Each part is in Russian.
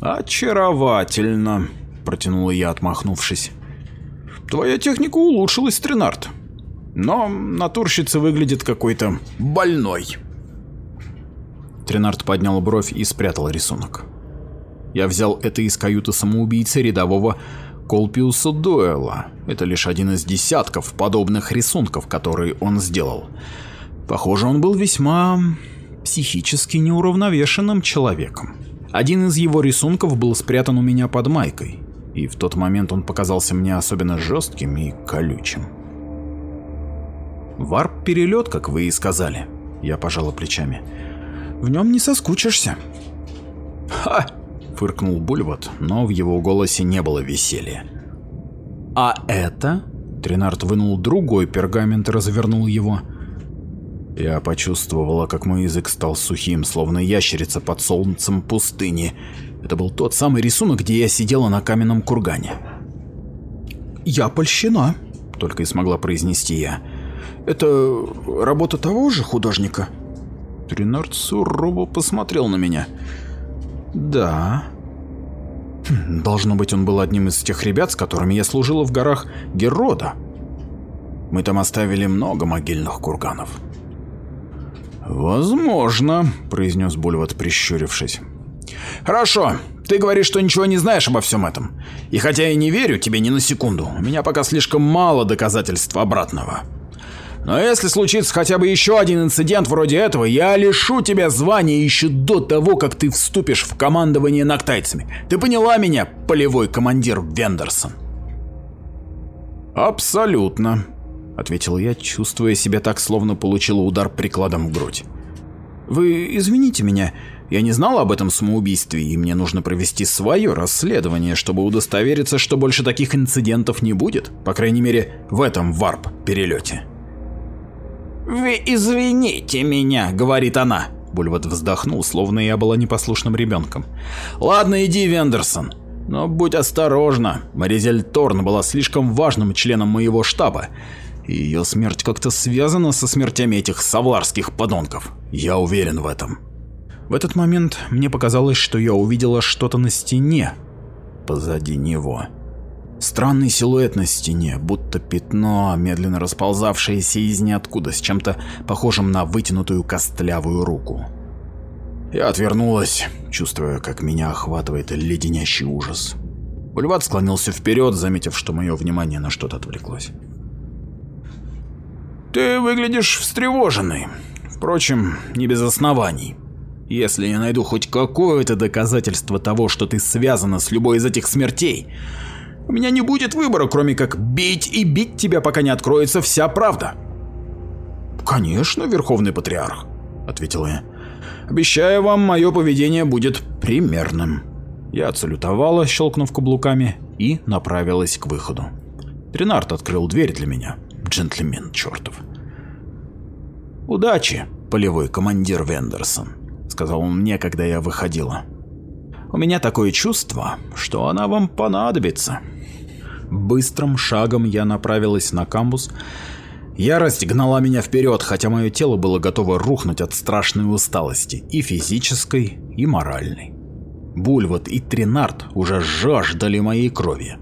Очаровательно, протянула я, отмахнувшись. Твоя техника улучшилась, Тринард. Но натурщица выглядит какой-то больной. Тринард поднял бровь и спрятал рисунок. Я взял это из каюты самоубийцы рядового Колпиуса Дуэла. Это лишь один из десятков подобных рисунков, которые он сделал. Похоже, он был весьма психически неуравновешенным человеком. Один из его рисунков был спрятан у меня под майкой, и в тот момент он показался мне особенно жестким и колючим. Варп-перелет, как вы и сказали. Я пожала плечами. В нем не соскучишься. Ха! Фыркнул Бульвот, но в его голосе не было веселья. А это? Тринард вынул другой пергамент и развернул его. Я почувствовала, как мой язык стал сухим, словно ящерица под солнцем пустыни. Это был тот самый рисунок, где я сидела на каменном кургане. «Я польщена», — только и смогла произнести я. «Это работа того же художника?» Тринард сурово посмотрел на меня. «Да». Хм, должно быть, он был одним из тех ребят, с которыми я служила в горах Герода. Мы там оставили много могильных курганов. «Возможно», — произнес Бульват, прищурившись. «Хорошо, ты говоришь, что ничего не знаешь обо всем этом. И хотя я не верю тебе ни на секунду, у меня пока слишком мало доказательств обратного. Но если случится хотя бы еще один инцидент вроде этого, я лишу тебя звания еще до того, как ты вступишь в командование нактайцами. Ты поняла меня, полевой командир Вендерсон?» «Абсолютно», ответил я, чувствуя себя так, словно получила удар прикладом в грудь. Вы извините меня, я не знал об этом самоубийстве, и мне нужно провести свое расследование, чтобы удостовериться, что больше таких инцидентов не будет, по крайней мере, в этом варп-перелете. «Вы извините меня», — говорит она. Бульват вздохнул, словно я была непослушным ребенком. «Ладно, иди, Вендерсон. Но будь осторожна, Маризель Торн была слишком важным членом моего штаба, ее смерть как-то связана со смертями этих савларских подонков. Я уверен в этом. В этот момент мне показалось, что я увидела что-то на стене позади него. Странный силуэт на стене, будто пятно, медленно расползавшееся из ниоткуда с чем-то похожим на вытянутую костлявую руку. Я отвернулась, чувствуя, как меня охватывает леденящий ужас. Бульват склонился вперед, заметив, что мое внимание на что-то отвлеклось. Ты выглядишь встревоженный. Впрочем, не без оснований. Если я найду хоть какое-то доказательство того, что ты связана с любой из этих смертей, у меня не будет выбора, кроме как бить и бить тебя, пока не откроется вся правда. Конечно, Верховный Патриарх, ответил я. Обещаю вам, мое поведение будет примерным. Я отсалютовала, щелкнув каблуками, и направилась к выходу. Тринард открыл дверь для меня джентльмен чертов. «Удачи, полевой командир Вендерсон», — сказал он мне, когда я выходила. «У меня такое чувство, что она вам понадобится». Быстрым шагом я направилась на камбус. Ярость гнала меня вперед, хотя мое тело было готово рухнуть от страшной усталости, и физической, и моральной. Бульвот и Тринард уже жаждали моей крови.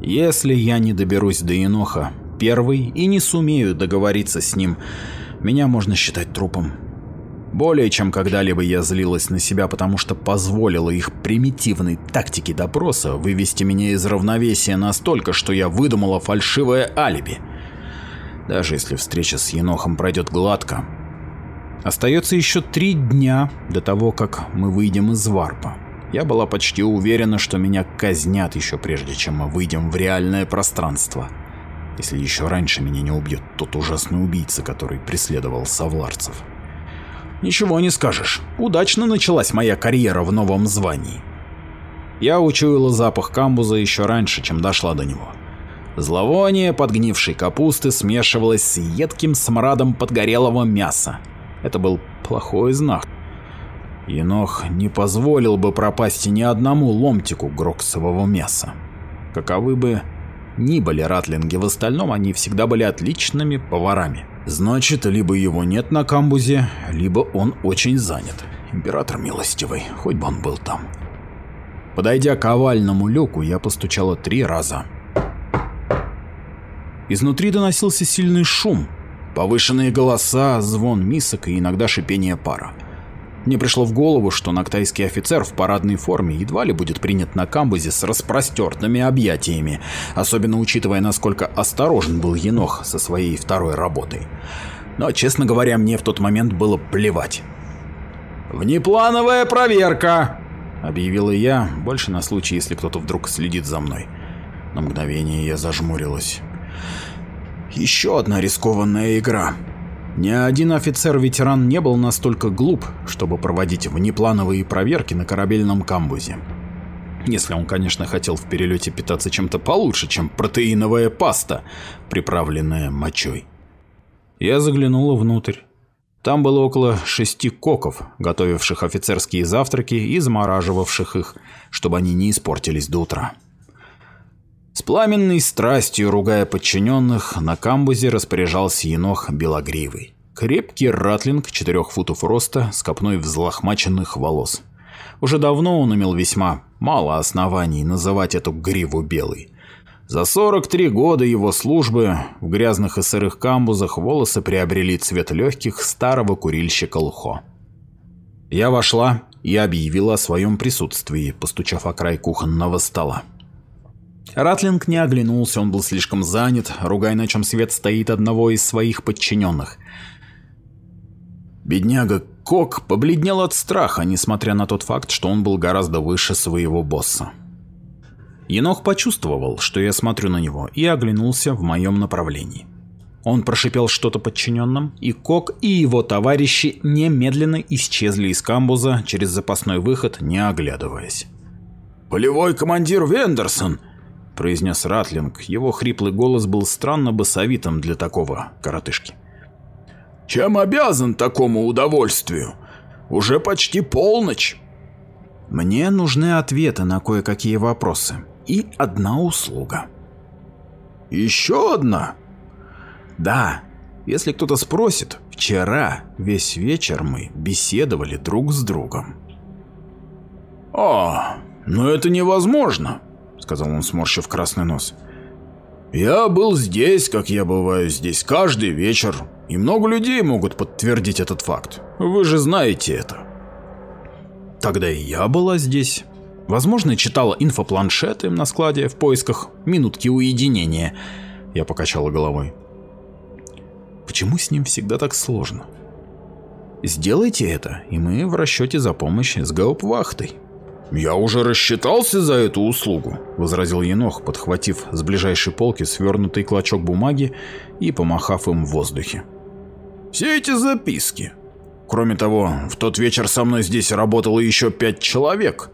Если я не доберусь до Еноха, первый и не сумею договориться с ним, меня можно считать трупом. Более чем когда-либо я злилась на себя, потому что позволила их примитивной тактике допроса вывести меня из равновесия настолько, что я выдумала фальшивое алиби. Даже если встреча с Енохом пройдет гладко. Остается еще три дня до того, как мы выйдем из варпа. Я была почти уверена, что меня казнят еще прежде, чем мы выйдем в реальное пространство если еще раньше меня не убьет тот ужасный убийца, который преследовал совларцев. Ничего не скажешь, удачно началась моя карьера в новом звании. Я учуяла запах камбуза еще раньше, чем дошла до него. Зловоние подгнившей капусты смешивалось с едким смрадом подгорелого мяса. Это был плохой знак. Енох не позволил бы пропасть ни одному ломтику гроксового мяса. Каковы бы ни были ратлинги, в остальном они всегда были отличными поварами. Значит, либо его нет на камбузе, либо он очень занят. Император милостивый, хоть бы он был там. Подойдя к овальному люку, я постучала три раза. Изнутри доносился сильный шум, повышенные голоса, звон мисок и иногда шипение пара. Мне пришло в голову, что нактайский офицер в парадной форме едва ли будет принят на камбузе с распростертыми объятиями, особенно учитывая, насколько осторожен был Енох со своей второй работой. Но, честно говоря, мне в тот момент было плевать. «Внеплановая проверка!» — объявила я, больше на случай, если кто-то вдруг следит за мной. На мгновение я зажмурилась. Еще одна рискованная игра. Ни один офицер-ветеран не был настолько глуп, чтобы проводить внеплановые проверки на корабельном камбузе. Если он, конечно, хотел в перелете питаться чем-то получше, чем протеиновая паста, приправленная мочой. Я заглянула внутрь. Там было около шести коков, готовивших офицерские завтраки и замораживавших их, чтобы они не испортились до утра. С пламенной страстью, ругая подчиненных, на камбузе распоряжался енох белогривый. Крепкий ратлинг четырех футов роста с копной взлохмаченных волос. Уже давно он имел весьма мало оснований называть эту гриву белой. За 43 года его службы в грязных и сырых камбузах волосы приобрели цвет легких старого курильщика Лхо. Я вошла и объявила о своем присутствии, постучав о край кухонного стола. Ратлинг не оглянулся, он был слишком занят, ругая, на чем свет стоит одного из своих подчиненных. Бедняга Кок побледнел от страха, несмотря на тот факт, что он был гораздо выше своего босса. Енох почувствовал, что я смотрю на него, и оглянулся в моем направлении. Он прошипел что-то подчиненным, и Кок и его товарищи немедленно исчезли из камбуза через запасной выход, не оглядываясь. «Полевой командир Вендерсон!» Произнес Ратлинг. Его хриплый голос был странно басовитым для такого коротышки. «Чем обязан такому удовольствию? Уже почти полночь». «Мне нужны ответы на кое-какие вопросы и одна услуга». «Еще одна?» «Да. Если кто-то спросит, вчера весь вечер мы беседовали друг с другом». «А, но это невозможно сказал он, сморщив красный нос. «Я был здесь, как я бываю здесь, каждый вечер, и много людей могут подтвердить этот факт. Вы же знаете это». Тогда и я была здесь. Возможно, читала инфопланшеты на складе в поисках минутки уединения. Я покачала головой. Почему с ним всегда так сложно? Сделайте это, и мы в расчете за помощь с гауптвахтой. «Я уже рассчитался за эту услугу», — возразил Енох, подхватив с ближайшей полки свернутый клочок бумаги и помахав им в воздухе. «Все эти записки. Кроме того, в тот вечер со мной здесь работало еще пять человек.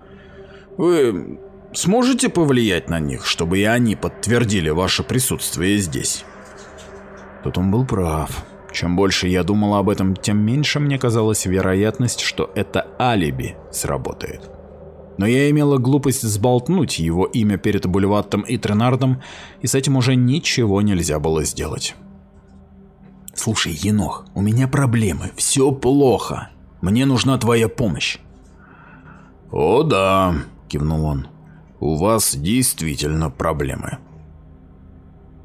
Вы сможете повлиять на них, чтобы и они подтвердили ваше присутствие здесь?» Тут он был прав. Чем больше я думал об этом, тем меньше мне казалась вероятность, что это алиби сработает. Но я имела глупость сболтнуть его имя перед Бульваттом и Тренардом, и с этим уже ничего нельзя было сделать. «Слушай, Енох, у меня проблемы, все плохо. Мне нужна твоя помощь». «О да», — кивнул он, — «у вас действительно проблемы».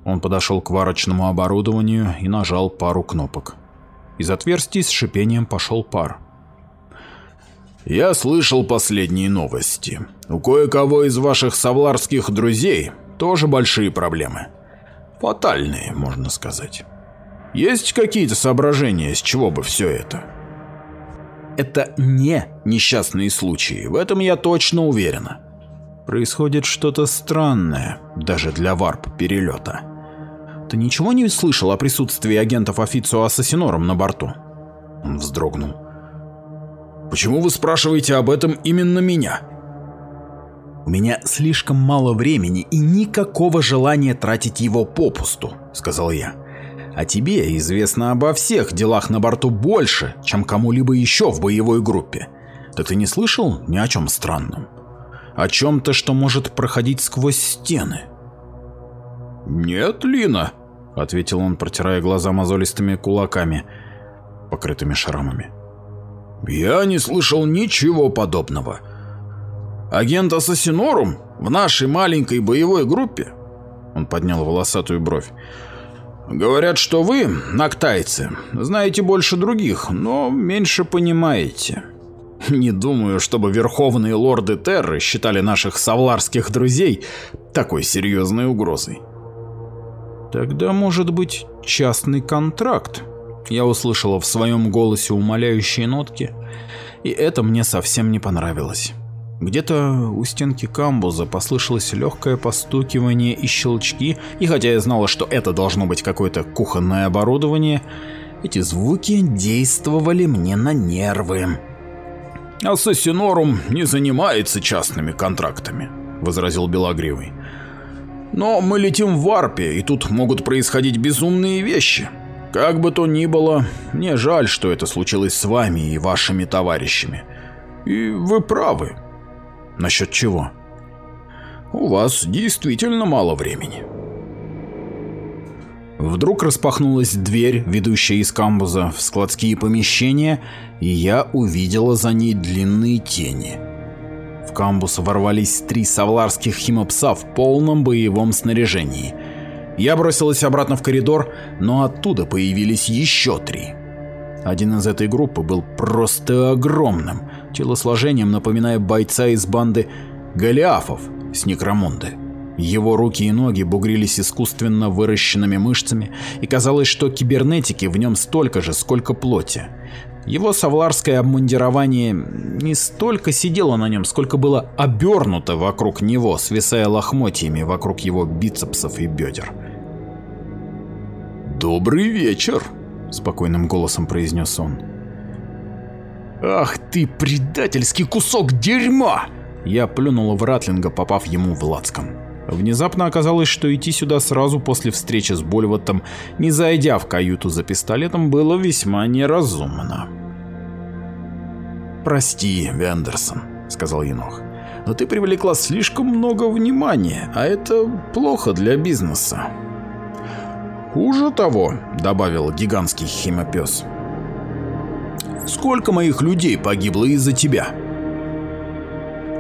Он подошел к варочному оборудованию и нажал пару кнопок. Из отверстий с шипением пошел пар. Я слышал последние новости. У кое-кого из ваших савларских друзей тоже большие проблемы. Фатальные, можно сказать. Есть какие-то соображения, с чего бы все это? Это не несчастные случаи, в этом я точно уверена. Происходит что-то странное, даже для варп-перелета. Ты ничего не слышал о присутствии агентов Официо Ассасинором на борту? Он вздрогнул. Почему вы спрашиваете об этом именно меня? У меня слишком мало времени и никакого желания тратить его попусту, сказал я. А тебе известно обо всех делах на борту больше, чем кому-либо еще в боевой группе. Так ты не слышал ни о чем странном? О чем-то, что может проходить сквозь стены? Нет, Лина, ответил он, протирая глаза мозолистыми кулаками, покрытыми шрамами. Я не слышал ничего подобного. Агент Ассасинорум в нашей маленькой боевой группе?» Он поднял волосатую бровь. «Говорят, что вы, нактайцы, знаете больше других, но меньше понимаете. Не думаю, чтобы верховные лорды Терры считали наших савларских друзей такой серьезной угрозой». «Тогда, может быть, частный контракт?» Я услышала в своем голосе умоляющие нотки, и это мне совсем не понравилось. Где-то у стенки камбуза послышалось легкое постукивание и щелчки, и хотя я знала, что это должно быть какое-то кухонное оборудование, эти звуки действовали мне на нервы. «Ассасинорум не занимается частными контрактами», — возразил Белогривый. «Но мы летим в варпе, и тут могут происходить безумные вещи. Как бы то ни было, мне жаль, что это случилось с вами и вашими товарищами. И вы правы, Насчет чего? У вас действительно мало времени. Вдруг распахнулась дверь, ведущая из камбуза в складские помещения, и я увидела за ней длинные тени. В камбус ворвались три савларских химопса в полном боевом снаряжении. Я бросилась обратно в коридор, но оттуда появились еще три. Один из этой группы был просто огромным, телосложением напоминая бойца из банды Голиафов с Некромунды. Его руки и ноги бугрились искусственно выращенными мышцами, и казалось, что кибернетики в нем столько же, сколько плоти. Его савларское обмундирование не столько сидело на нем, сколько было обернуто вокруг него, свисая лохмотьями вокруг его бицепсов и бедер. «Добрый вечер!» — спокойным голосом произнес он. «Ах ты, предательский кусок дерьма!» Я плюнула в Ратлинга, попав ему в лацкан. Внезапно оказалось, что идти сюда сразу после встречи с Больватом, не зайдя в каюту за пистолетом, было весьма неразумно. «Прости, Вендерсон», — сказал Енох, — «но ты привлекла слишком много внимания, а это плохо для бизнеса». «Хуже того», — добавил гигантский химопес, — Сколько моих людей погибло из-за тебя?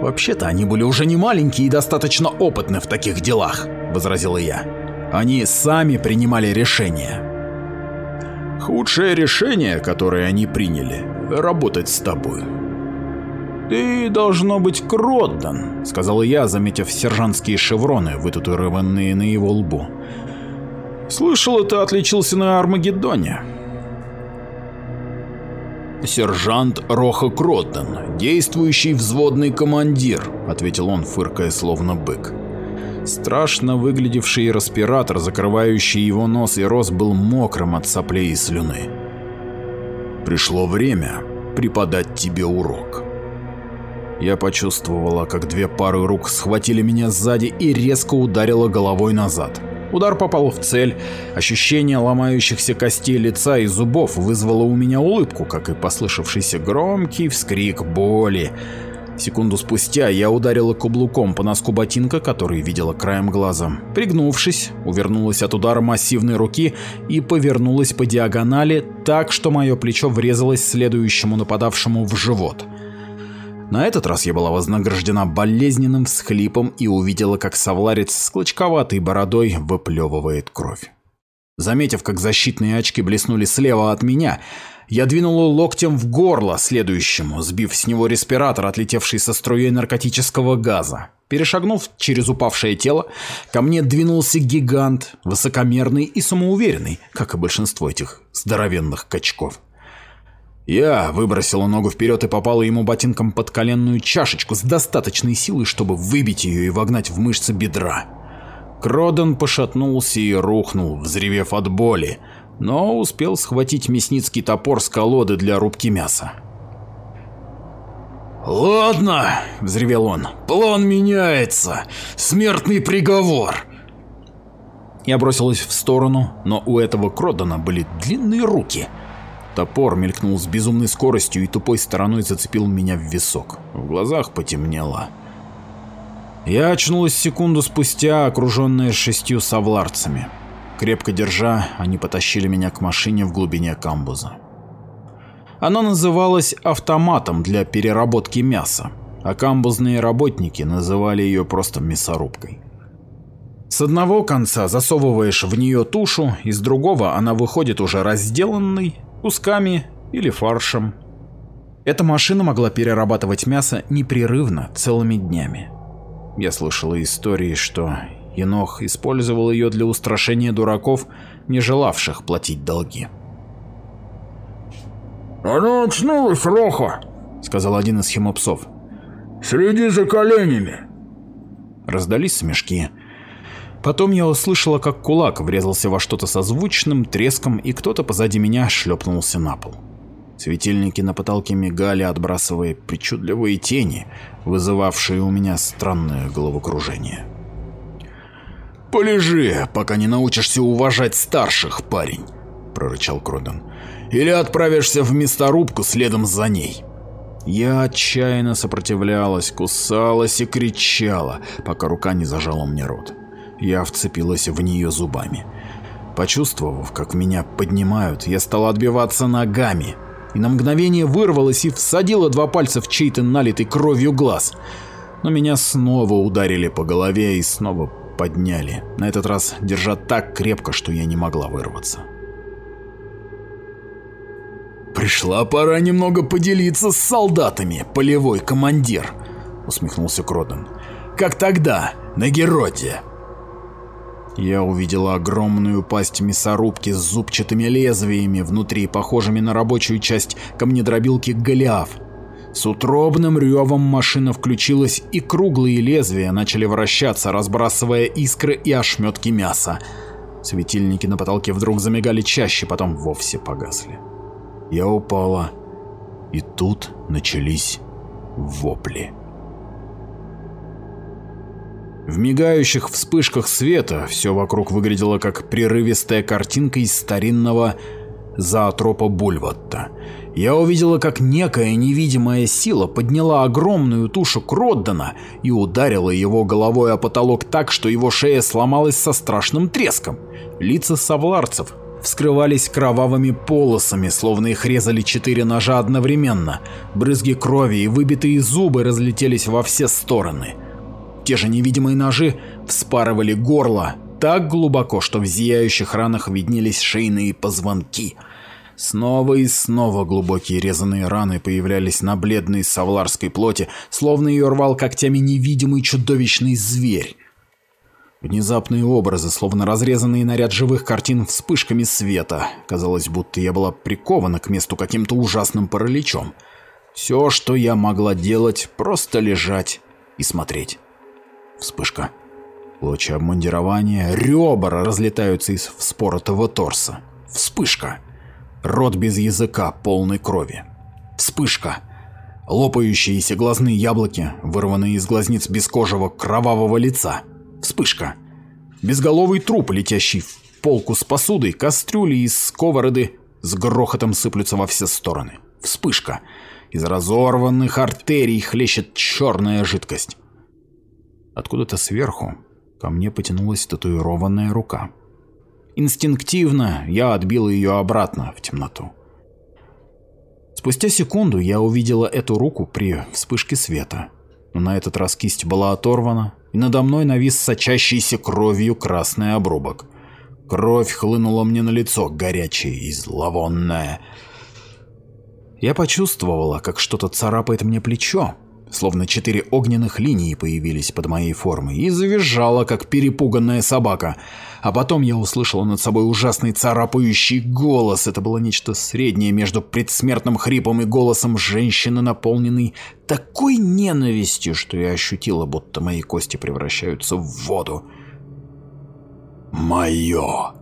Вообще-то они были уже не маленькие и достаточно опытны в таких делах, возразила я. Они сами принимали решения. Худшее решение, которое они приняли, работать с тобой. «Ты, должно быть, Кроддан», — сказал я, заметив сержантские шевроны, вытатуированные на его лбу. «Слышал, ты отличился на Армагеддоне». «Сержант Роха Кротден, действующий взводный командир», — ответил он, фыркая словно бык. Страшно выглядевший респиратор, закрывающий его нос и рот, был мокрым от соплей и слюны. «Пришло время преподать тебе урок». Я почувствовала, как две пары рук схватили меня сзади и резко ударило головой назад. Удар попал в цель, ощущение ломающихся костей лица и зубов вызвало у меня улыбку, как и послышавшийся громкий вскрик боли. Секунду спустя я ударила каблуком по носку ботинка, который видела краем глаза. Пригнувшись, увернулась от удара массивной руки и повернулась по диагонали так, что мое плечо врезалось следующему нападавшему в живот. На этот раз я была вознаграждена болезненным всхлипом и увидела, как совларец с клочковатой бородой выплевывает кровь. Заметив, как защитные очки блеснули слева от меня, я двинула локтем в горло следующему, сбив с него респиратор, отлетевший со струей наркотического газа. Перешагнув через упавшее тело, ко мне двинулся гигант, высокомерный и самоуверенный, как и большинство этих здоровенных качков. Я выбросила ногу вперед и попала ему ботинком под коленную чашечку с достаточной силой, чтобы выбить ее и вогнать в мышцы бедра. Кроден пошатнулся и рухнул, взревев от боли, но успел схватить мясницкий топор с колоды для рубки мяса. «Ладно», — взревел он, — «план меняется. Смертный приговор». Я бросилась в сторону, но у этого Кродена были длинные руки — Топор мелькнул с безумной скоростью и тупой стороной зацепил меня в висок. В глазах потемнело. Я очнулась секунду спустя, окруженная шестью савларцами. Крепко держа, они потащили меня к машине в глубине камбуза. Она называлась автоматом для переработки мяса. а камбузные работники называли ее просто мясорубкой. С одного конца засовываешь в нее тушу, из другого она выходит уже разделанной, кусками или фаршем. Эта машина могла перерабатывать мясо непрерывно целыми днями. Я слышала истории, что Енох использовал ее для устрашения дураков, не желавших платить долги. «Она очнулась, Роха!» — сказал один из химопсов. «Следи за коленями!» Раздались смешки. Потом я услышала, как кулак врезался во что-то со звучным треском, и кто-то позади меня шлепнулся на пол. Светильники на потолке мигали, отбрасывая причудливые тени, вызывавшие у меня странное головокружение. «Полежи, пока не научишься уважать старших, парень», — прорычал Кроден. «Или отправишься в мясорубку следом за ней». Я отчаянно сопротивлялась, кусалась и кричала, пока рука не зажала мне рот. Я вцепилась в нее зубами. Почувствовав, как меня поднимают, я стала отбиваться ногами, и на мгновение вырвалась и всадила два пальца в чей-то налитый кровью глаз. Но меня снова ударили по голове и снова подняли, на этот раз держа так крепко, что я не могла вырваться. «Пришла пора немного поделиться с солдатами, полевой командир», — усмехнулся Кроден. «Как тогда, на Героде?» Я увидела огромную пасть мясорубки с зубчатыми лезвиями внутри, похожими на рабочую часть камнедробилки Голиаф. С утробным ревом машина включилась, и круглые лезвия начали вращаться, разбрасывая искры и ошметки мяса. Светильники на потолке вдруг замигали чаще, потом вовсе погасли. Я упала, и тут начались вопли. В мигающих вспышках света все вокруг выглядело как прерывистая картинка из старинного зоотропа Бульватта. Я увидела, как некая невидимая сила подняла огромную тушу Кроддана и ударила его головой о потолок так, что его шея сломалась со страшным треском. Лица совларцев вскрывались кровавыми полосами, словно их резали четыре ножа одновременно. Брызги крови и выбитые зубы разлетелись во все стороны. Те же невидимые ножи вспарывали горло так глубоко, что в зияющих ранах виднелись шейные позвонки. Снова и снова глубокие резаные раны появлялись на бледной савларской плоти, словно ее рвал когтями невидимый чудовищный зверь. Внезапные образы, словно разрезанные на ряд живых картин вспышками света. Казалось, будто я была прикована к месту каким-то ужасным параличом. Все, что я могла делать, просто лежать и смотреть. Вспышка. Лучи обмундирования, ребра разлетаются из вспоротого торса. Вспышка. Рот без языка, полный крови. Вспышка. Лопающиеся глазные яблоки, вырванные из глазниц бескожего кровавого лица. Вспышка. Безголовый труп, летящий в полку с посудой, кастрюли из сковороды с грохотом сыплются во все стороны. Вспышка. Из разорванных артерий хлещет черная жидкость. Откуда-то сверху ко мне потянулась татуированная рука. Инстинктивно я отбил ее обратно в темноту. Спустя секунду я увидела эту руку при вспышке света, но на этот раз кисть была оторвана, и надо мной навис сочащийся кровью красный обрубок. Кровь хлынула мне на лицо, горячая и зловонная. Я почувствовала, как что-то царапает мне плечо, словно четыре огненных линии появились под моей формой, и завизжала, как перепуганная собака. А потом я услышала над собой ужасный царапающий голос. Это было нечто среднее между предсмертным хрипом и голосом женщины, наполненной такой ненавистью, что я ощутила, будто мои кости превращаются в воду. «Мое!»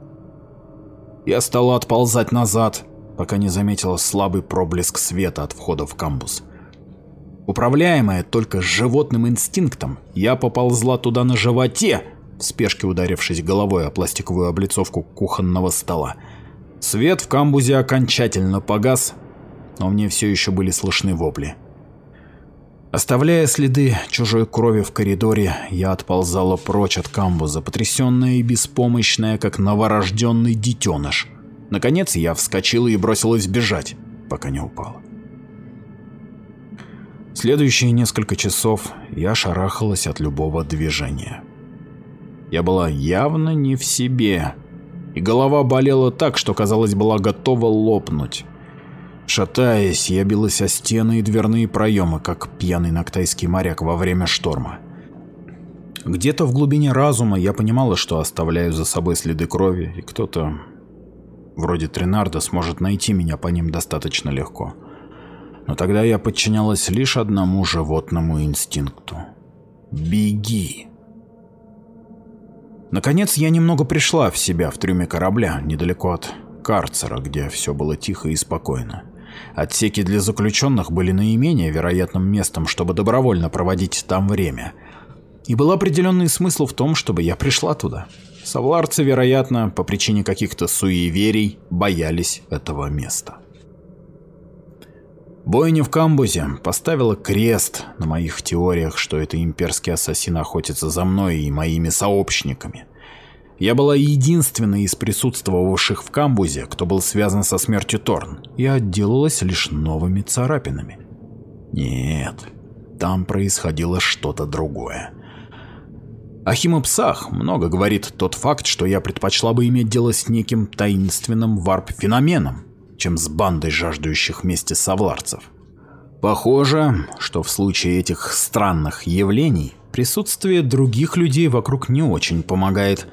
Я стала отползать назад, пока не заметила слабый проблеск света от входа в камбус. Управляемая только животным инстинктом, я поползла туда на животе, в спешке ударившись головой о пластиковую облицовку кухонного стола. Свет в камбузе окончательно погас, но мне все еще были слышны вопли. Оставляя следы чужой крови в коридоре, я отползала прочь от камбуза, потрясенная и беспомощная, как новорожденный детеныш. Наконец я вскочила и бросилась бежать, пока не упала. Следующие несколько часов я шарахалась от любого движения. Я была явно не в себе, и голова болела так, что, казалось, была готова лопнуть. Шатаясь, я билась о стены и дверные проемы, как пьяный нактайский моряк во время шторма. Где-то в глубине разума я понимала, что оставляю за собой следы крови, и кто-то, вроде Тринарда, сможет найти меня по ним достаточно легко. Но тогда я подчинялась лишь одному животному инстинкту. Беги. Наконец я немного пришла в себя в трюме корабля, недалеко от карцера, где все было тихо и спокойно. Отсеки для заключенных были наименее вероятным местом, чтобы добровольно проводить там время. И был определенный смысл в том, чтобы я пришла туда. Савларцы, вероятно, по причине каких-то суеверий, боялись этого места. Бойня в камбузе поставила крест на моих теориях, что это имперский ассасин охотится за мной и моими сообщниками. Я была единственной из присутствовавших в камбузе, кто был связан со смертью Торн, и отделалась лишь новыми царапинами. Нет, там происходило что-то другое. О химопсах много говорит тот факт, что я предпочла бы иметь дело с неким таинственным варп-феноменом, чем с бандой жаждущих вместе совларцев. Похоже, что в случае этих странных явлений присутствие других людей вокруг не очень помогает.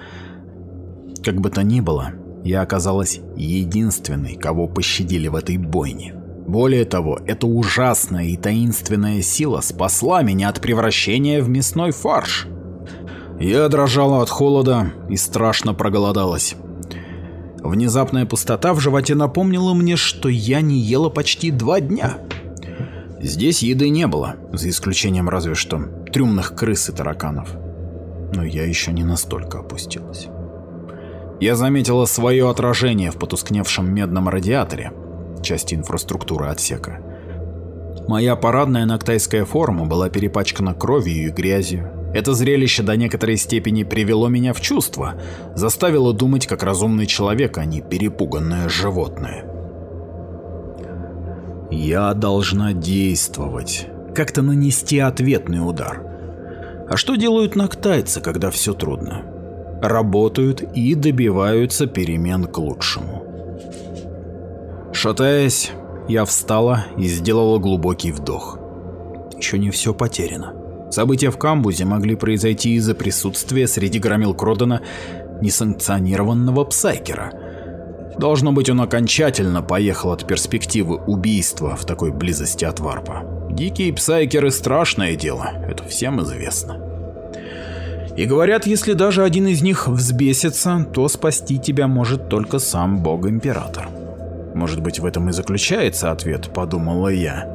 Как бы то ни было, я оказалась единственной, кого пощадили в этой бойне. Более того, эта ужасная и таинственная сила спасла меня от превращения в мясной фарш. Я дрожала от холода и страшно проголодалась. Внезапная пустота в животе напомнила мне, что я не ела почти два дня. Здесь еды не было, за исключением разве что трюмных крыс и тараканов. Но я еще не настолько опустилась. Я заметила свое отражение в потускневшем медном радиаторе, части инфраструктуры отсека. Моя парадная нактайская форма была перепачкана кровью и грязью, это зрелище до некоторой степени привело меня в чувство, заставило думать как разумный человек, а не перепуганное животное. Я должна действовать, как-то нанести ответный удар. А что делают нактайцы, когда все трудно? Работают и добиваются перемен к лучшему. Шатаясь, я встала и сделала глубокий вдох. Еще не все потеряно. События в камбузе могли произойти из-за присутствия среди громил Кродена несанкционированного псайкера. Должно быть, он окончательно поехал от перспективы убийства в такой близости от варпа. Дикие псайкеры – страшное дело, это всем известно. И говорят, если даже один из них взбесится, то спасти тебя может только сам бог-император. Может быть, в этом и заключается ответ, подумала я.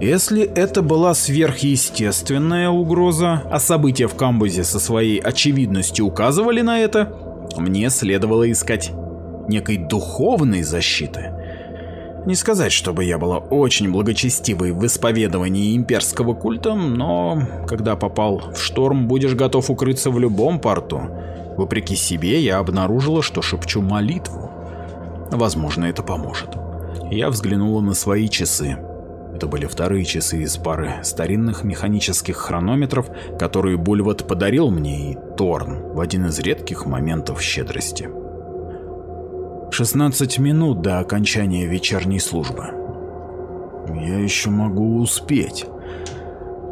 Если это была сверхъестественная угроза, а события в камбузе со своей очевидностью указывали на это, мне следовало искать некой духовной защиты. Не сказать, чтобы я была очень благочестивой в исповедовании имперского культа, но когда попал в шторм, будешь готов укрыться в любом порту. Вопреки себе я обнаружила, что шепчу молитву. Возможно, это поможет. Я взглянула на свои часы. Это были вторые часы из пары старинных механических хронометров, которые Бульват подарил мне и Торн в один из редких моментов щедрости. 16 минут до окончания вечерней службы. Я еще могу успеть.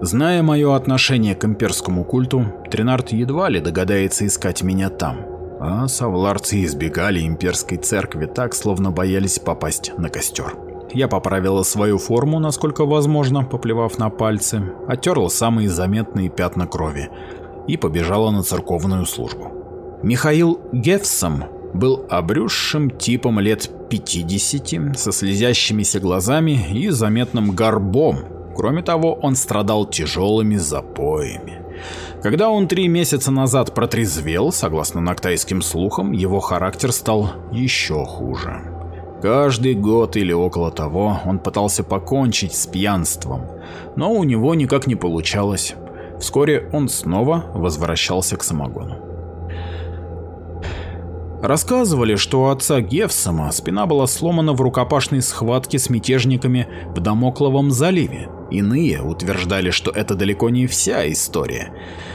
Зная мое отношение к имперскому культу, Тринард едва ли догадается искать меня там, а савларцы избегали имперской церкви так, словно боялись попасть на костер. Я поправила свою форму, насколько возможно, поплевав на пальцы, оттерла самые заметные пятна крови и побежала на церковную службу. Михаил Гефсом был обрюзшим типом лет 50, со слезящимися глазами и заметным горбом. Кроме того, он страдал тяжелыми запоями. Когда он три месяца назад протрезвел, согласно нактайским слухам, его характер стал еще хуже. Каждый год или около того он пытался покончить с пьянством, но у него никак не получалось. Вскоре он снова возвращался к самогону. Рассказывали, что у отца Гевсома спина была сломана в рукопашной схватке с мятежниками в Дамокловом заливе, Иные утверждали, что это далеко не вся история.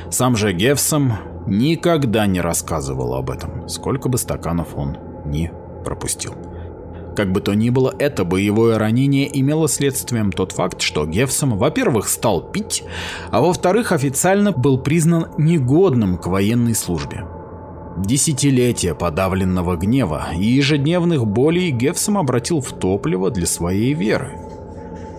Сам же Гевсом никогда не рассказывал об этом, сколько бы стаканов он ни пропустил. Как бы то ни было, это боевое ранение имело следствием тот факт, что Гевсом, во-первых, стал пить, а во-вторых, официально был признан негодным к военной службе. Десятилетия подавленного гнева и ежедневных болей Гевсом обратил в топливо для своей веры.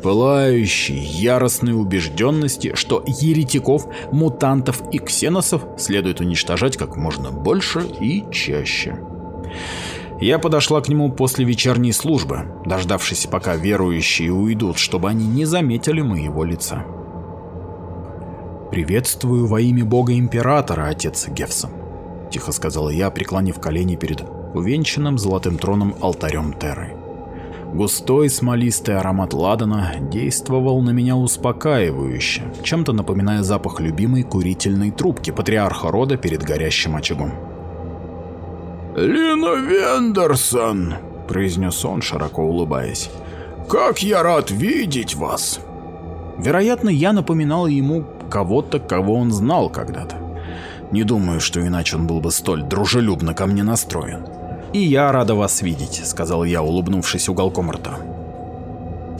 Пылающей, яростной убежденности, что еретиков, мутантов и ксеносов следует уничтожать как можно больше и чаще. Я подошла к нему после вечерней службы, дождавшись, пока верующие уйдут, чтобы они не заметили моего лица. «Приветствую во имя Бога Императора, отец Гефсом», — тихо сказала я, преклонив колени перед увенчанным золотым троном алтарем Терры. Густой смолистый аромат ладана действовал на меня успокаивающе, чем-то напоминая запах любимой курительной трубки патриарха рода перед горящим очагом. «Лина Вендерсон», — произнес он, широко улыбаясь, — «как я рад видеть вас!» Вероятно, я напоминал ему кого-то, кого он знал когда-то. Не думаю, что иначе он был бы столь дружелюбно ко мне настроен. «И я рада вас видеть», — сказал я, улыбнувшись уголком рта.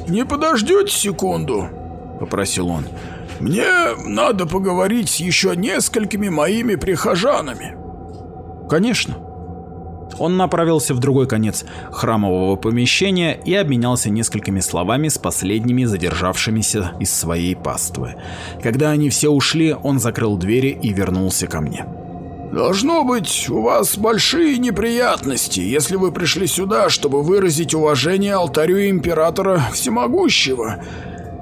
«Не подождете секунду?» — попросил он. «Мне надо поговорить с еще несколькими моими прихожанами». «Конечно», он направился в другой конец храмового помещения и обменялся несколькими словами с последними задержавшимися из своей паствы. Когда они все ушли, он закрыл двери и вернулся ко мне. «Должно быть, у вас большие неприятности, если вы пришли сюда, чтобы выразить уважение алтарю Императора Всемогущего.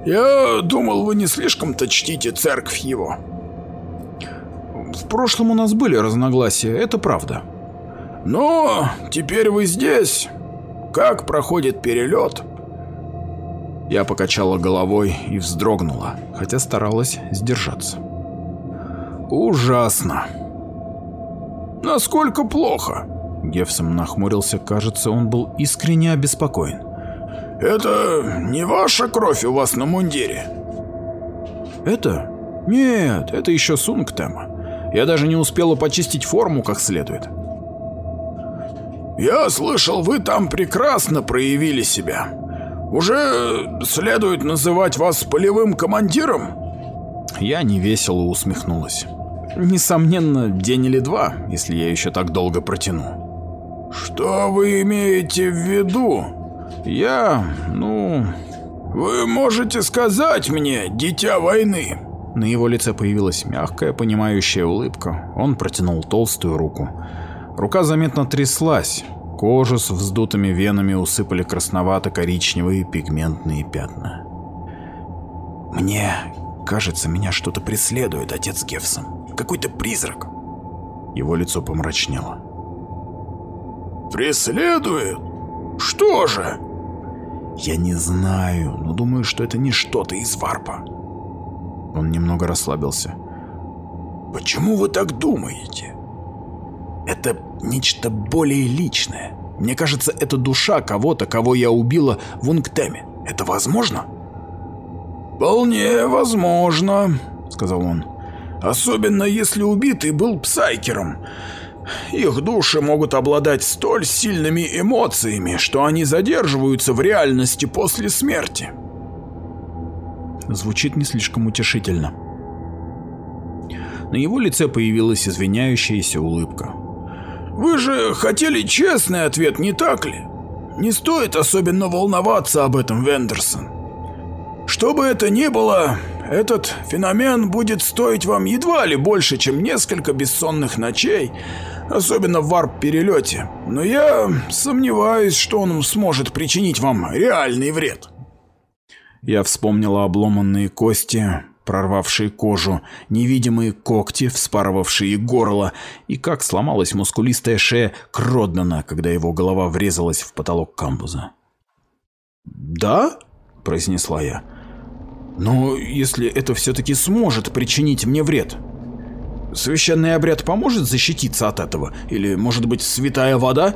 Я думал, вы не слишком-то чтите церковь его». «В прошлом у нас были разногласия, это правда», «Ну, теперь вы здесь. Как проходит перелет?» Я покачала головой и вздрогнула, хотя старалась сдержаться. «Ужасно!» «Насколько плохо?» Гефсом нахмурился, кажется, он был искренне обеспокоен. «Это не ваша кровь у вас на мундире?» «Это? Нет, это еще Сунгтема. Я даже не успела почистить форму как следует. Я слышал, вы там прекрасно проявили себя. Уже следует называть вас полевым командиром? Я невесело усмехнулась. Несомненно, день или два, если я еще так долго протяну. Что вы имеете в виду? Я, ну... Вы можете сказать мне, дитя войны? На его лице появилась мягкая, понимающая улыбка. Он протянул толстую руку. Рука заметно тряслась, кожу с вздутыми венами усыпали красновато-коричневые пигментные пятна. «Мне кажется, меня что-то преследует, отец Гефсон. Какой-то призрак». Его лицо помрачнело. «Преследует? Что же?» «Я не знаю, но думаю, что это не что-то из варпа». Он немного расслабился. «Почему вы так думаете?» Это нечто более личное. Мне кажется, это душа кого-то, кого я убила в Унгтеме. Это возможно? «Вполне возможно», — сказал он. «Особенно если убитый был псайкером. Их души могут обладать столь сильными эмоциями, что они задерживаются в реальности после смерти». Звучит не слишком утешительно. На его лице появилась извиняющаяся улыбка. Вы же хотели честный ответ, не так ли? Не стоит особенно волноваться об этом, Вендерсон. Что бы это ни было, этот феномен будет стоить вам едва ли больше, чем несколько бессонных ночей, особенно в варп-перелете. Но я сомневаюсь, что он сможет причинить вам реальный вред. Я вспомнила обломанные кости, прорвавшие кожу, невидимые когти, вспарывавшие горло, и как сломалась мускулистая шея Кроднана, когда его голова врезалась в потолок камбуза. «Да?» – произнесла я. «Но если это все-таки сможет причинить мне вред, священный обряд поможет защититься от этого? Или, может быть, святая вода?»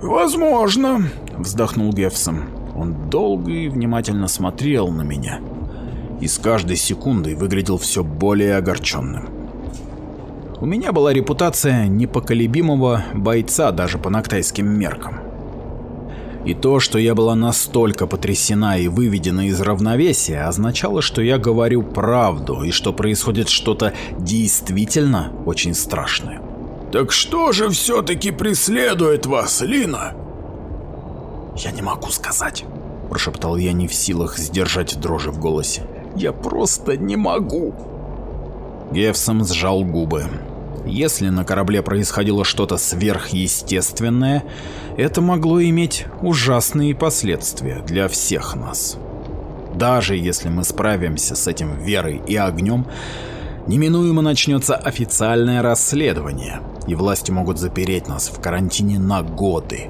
«Возможно», – вздохнул Гефсом. Он долго и внимательно смотрел на меня и с каждой секундой выглядел все более огорченным. У меня была репутация непоколебимого бойца даже по нактайским меркам. И то, что я была настолько потрясена и выведена из равновесия, означало, что я говорю правду и что происходит что-то действительно очень страшное. «Так что же все-таки преследует вас, Лина?» «Я не могу сказать», – прошептал я не в силах сдержать дрожи в голосе. «Я просто не могу». Гевсом сжал губы. Если на корабле происходило что-то сверхъестественное, это могло иметь ужасные последствия для всех нас. Даже если мы справимся с этим верой и огнем, неминуемо начнется официальное расследование, и власти могут запереть нас в карантине на годы.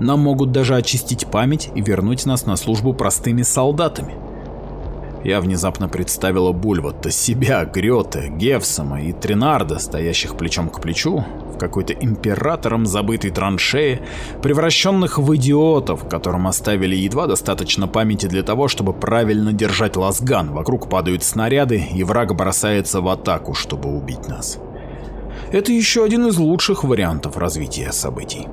Нам могут даже очистить память и вернуть нас на службу простыми солдатами. Я внезапно представила Бульватта, себя, Грёте, Гевсома и Тринарда, стоящих плечом к плечу, в какой-то императором забытой траншее, превращенных в идиотов, которым оставили едва достаточно памяти для того, чтобы правильно держать лазган, вокруг падают снаряды, и враг бросается в атаку, чтобы убить нас. Это еще один из лучших вариантов развития событий.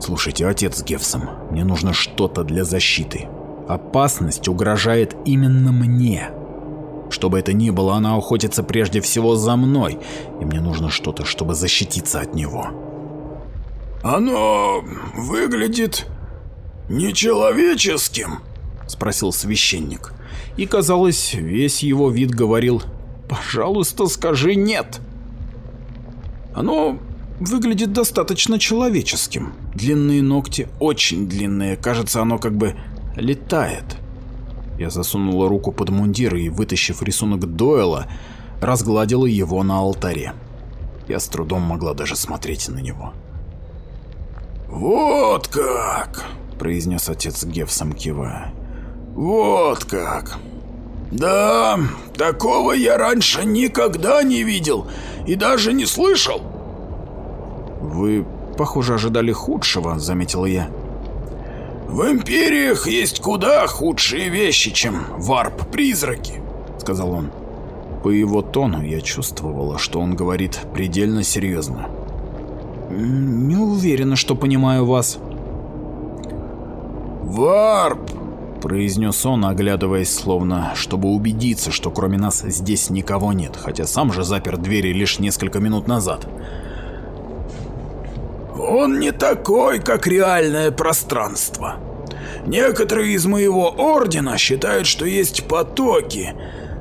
Слушайте, отец Гевсом, мне нужно что-то для защиты. Опасность угрожает именно мне. Что бы это ни было, она охотится прежде всего за мной, и мне нужно что-то, чтобы защититься от него. «Оно выглядит нечеловеческим?» – спросил священник. И, казалось, весь его вид говорил «Пожалуйста, скажи нет». Оно выглядит достаточно человеческим. Длинные ногти, очень длинные, кажется, оно как бы летает. Я засунула руку под мундир и, вытащив рисунок Дойла, разгладила его на алтаре. Я с трудом могла даже смотреть на него. «Вот как!» – произнес отец Гевсом кивая. «Вот как! Да, такого я раньше никогда не видел и даже не слышал!» «Вы, похоже, ожидали худшего», — заметила я. «В Империях есть куда худшие вещи, чем варп-призраки», — сказал он. По его тону я чувствовала, что он говорит предельно серьезно. «Не уверена, что понимаю вас». «Варп!» — произнес он, оглядываясь, словно, чтобы убедиться, что кроме нас здесь никого нет, хотя сам же запер двери лишь несколько минут назад. Он не такой, как реальное пространство. Некоторые из моего ордена считают, что есть потоки.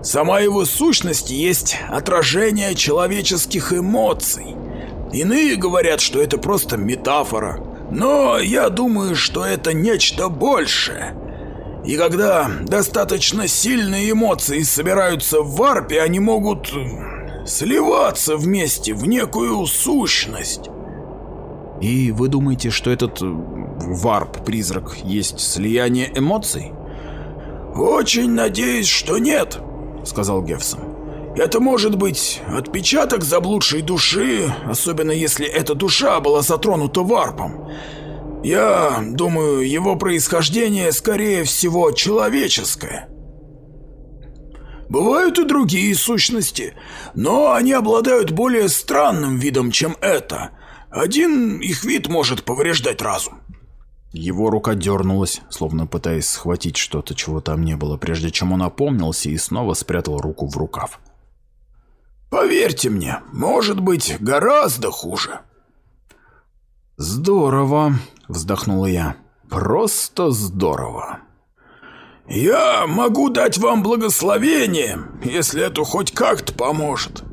Сама его сущность есть отражение человеческих эмоций. Иные говорят, что это просто метафора. Но я думаю, что это нечто большее. И когда достаточно сильные эмоции собираются в варпе, они могут сливаться вместе в некую сущность. И вы думаете, что этот э, варп-призрак есть слияние эмоций? Очень надеюсь, что нет, сказал Гефсон. Это может быть отпечаток заблудшей души, особенно если эта душа была затронута варпом. Я думаю, его происхождение скорее всего человеческое. Бывают и другие сущности, но они обладают более странным видом, чем это. Один их вид может повреждать разум. Его рука дернулась, словно пытаясь схватить что-то, чего там не было, прежде чем он опомнился и снова спрятал руку в рукав. «Поверьте мне, может быть гораздо хуже». «Здорово», — вздохнула я. «Просто здорово». «Я могу дать вам благословение, если это хоть как-то поможет».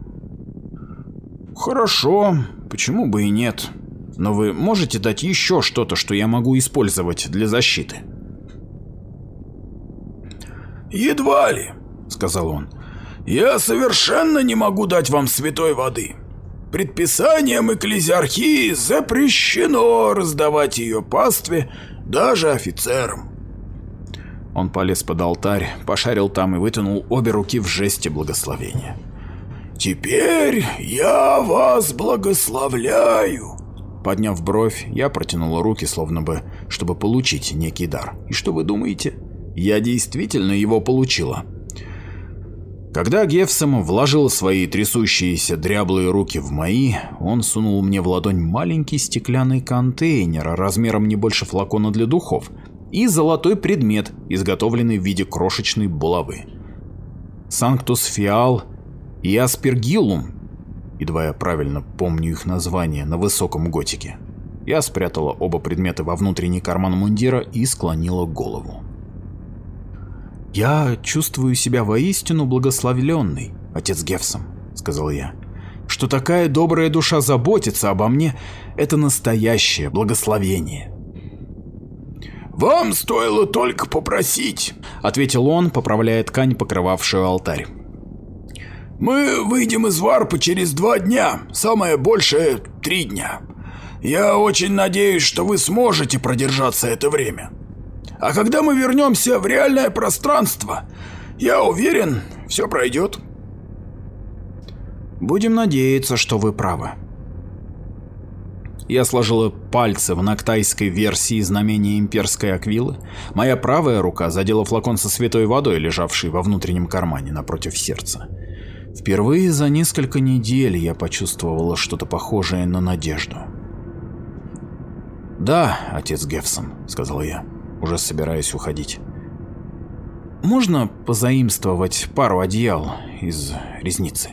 «Хорошо, Почему бы и нет? Но вы можете дать еще что-то, что я могу использовать для защиты? «Едва ли», — сказал он. «Я совершенно не могу дать вам святой воды. Предписанием экклезиархии запрещено раздавать ее пастве даже офицерам». Он полез под алтарь, пошарил там и вытянул обе руки в жесте благословения. «Теперь я вас благословляю», Подняв бровь, я протянула руки, словно бы, чтобы получить некий дар. И что вы думаете? Я действительно его получила. Когда Гефсом вложил свои трясущиеся дряблые руки в мои, он сунул мне в ладонь маленький стеклянный контейнер размером не больше флакона для духов и золотой предмет, изготовленный в виде крошечной булавы. Санктус Фиал и Аспергилум, едва я правильно помню их название, на высоком готике. Я спрятала оба предмета во внутренний карман мундира и склонила голову. «Я чувствую себя воистину благословленной, отец Гефсом», — сказал я. «Что такая добрая душа заботится обо мне — это настоящее благословение». «Вам стоило только попросить», — ответил он, поправляя ткань, покрывавшую алтарь. «Мы выйдем из варпа через два дня, самое большее — три дня. Я очень надеюсь, что вы сможете продержаться это время. А когда мы вернемся в реальное пространство, я уверен, все пройдет». «Будем надеяться, что вы правы», я сложила пальцы в нактайской версии знамения имперской аквилы. Моя правая рука задела флакон со святой водой, лежавший во внутреннем кармане напротив сердца. Впервые за несколько недель я почувствовала что-то похожее на надежду. «Да, отец Гефсон», — сказал я, уже собираясь уходить. «Можно позаимствовать пару одеял из резницы?»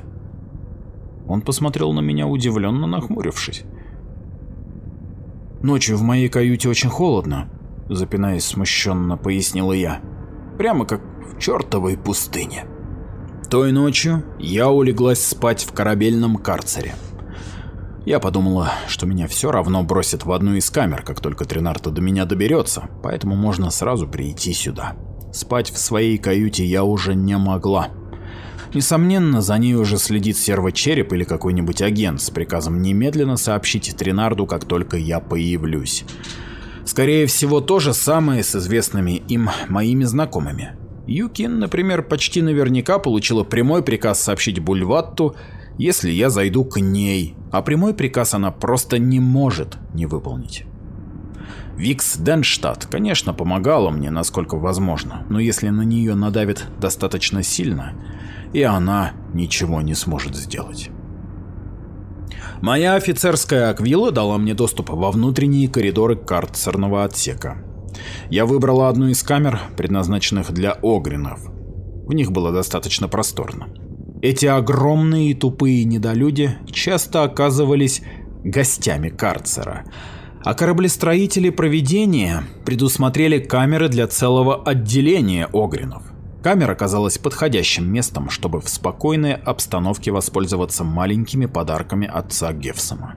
Он посмотрел на меня удивленно нахмурившись. Ночью в моей каюте очень холодно, запинаясь смущенно, пояснила я. Прямо как в чертовой пустыне. Той ночью я улеглась спать в корабельном карцере. Я подумала, что меня все равно бросят в одну из камер, как только Тринарта до меня доберется, поэтому можно сразу прийти сюда. Спать в своей каюте я уже не могла. Несомненно, за ней уже следит сервочереп или какой-нибудь агент с приказом немедленно сообщить Тринарду, как только я появлюсь. Скорее всего, то же самое с известными им моими знакомыми. Юкин, например, почти наверняка получила прямой приказ сообщить Бульватту, если я зайду к ней, а прямой приказ она просто не может не выполнить. Викс Денштадт, конечно, помогала мне, насколько возможно, но если на нее надавит достаточно сильно, и она ничего не сможет сделать. Моя офицерская аквила дала мне доступ во внутренние коридоры карцерного отсека. Я выбрала одну из камер, предназначенных для огринов. В них было достаточно просторно. Эти огромные и тупые недолюди часто оказывались гостями карцера, а кораблестроители проведения предусмотрели камеры для целого отделения огринов. Камера казалась подходящим местом, чтобы в спокойной обстановке воспользоваться маленькими подарками отца Гефсома.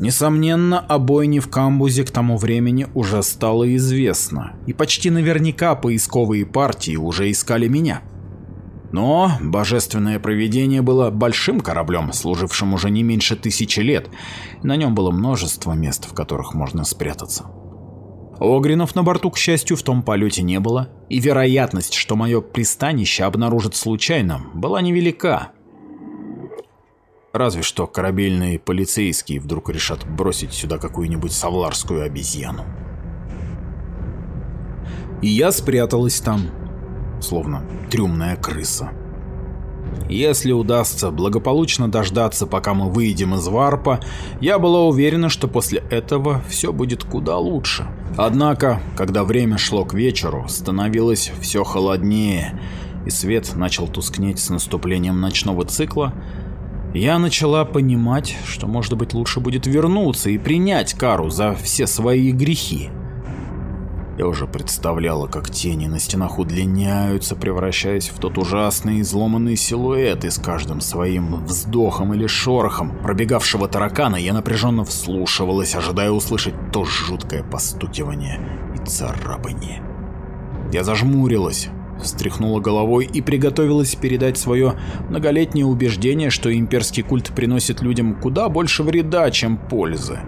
Несомненно, о бойне в камбузе к тому времени уже стало известно, и почти наверняка поисковые партии уже искали меня. Но божественное провидение было большим кораблем, служившим уже не меньше тысячи лет, на нем было множество мест, в которых можно спрятаться. Огринов на борту, к счастью, в том полете не было, и вероятность, что мое пристанище обнаружат случайно, была невелика. Разве что корабельные полицейские вдруг решат бросить сюда какую-нибудь савларскую обезьяну. И я спряталась там, словно трюмная крыса. Если удастся благополучно дождаться, пока мы выйдем из варпа, я была уверена, что после этого все будет куда лучше. Однако, когда время шло к вечеру, становилось все холоднее, и свет начал тускнеть с наступлением ночного цикла, я начала понимать, что может быть лучше будет вернуться и принять кару за все свои грехи. Я уже представляла, как тени на стенах удлиняются, превращаясь в тот ужасный изломанный силуэт, и с каждым своим вздохом или шорохом пробегавшего таракана я напряженно вслушивалась, ожидая услышать то жуткое постукивание и царапание. Я зажмурилась, встряхнула головой и приготовилась передать свое многолетнее убеждение, что имперский культ приносит людям куда больше вреда, чем пользы.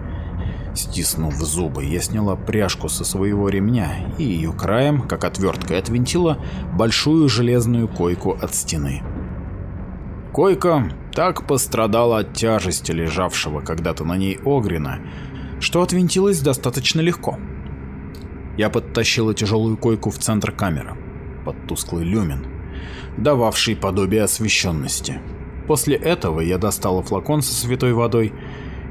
Стиснув зубы, я сняла пряжку со своего ремня и ее краем, как отверткой, отвинтила большую железную койку от стены. Койка так пострадала от тяжести лежавшего когда-то на ней Огрина, что отвинтилась достаточно легко. Я подтащила тяжелую койку в центр камеры, под тусклый люмин, дававший подобие освещенности. После этого я достала флакон со святой водой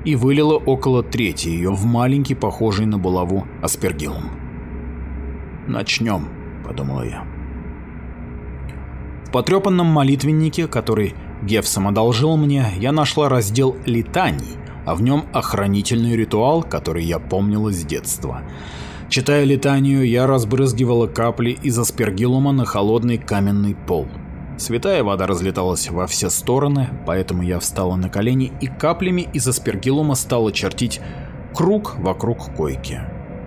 и вылила около трети ее в маленький, похожий на булаву, аспергиллум. «Начнем», — подумала я. В потрепанном молитвеннике, который Гефсом одолжил мне, я нашла раздел «Летаний», а в нем охранительный ритуал, который я помнила с детства. Читая летанию, я разбрызгивала капли из аспергиллума на холодный каменный пол. Святая вода разлеталась во все стороны, поэтому я встала на колени и каплями из аспергиллума стала чертить круг вокруг койки.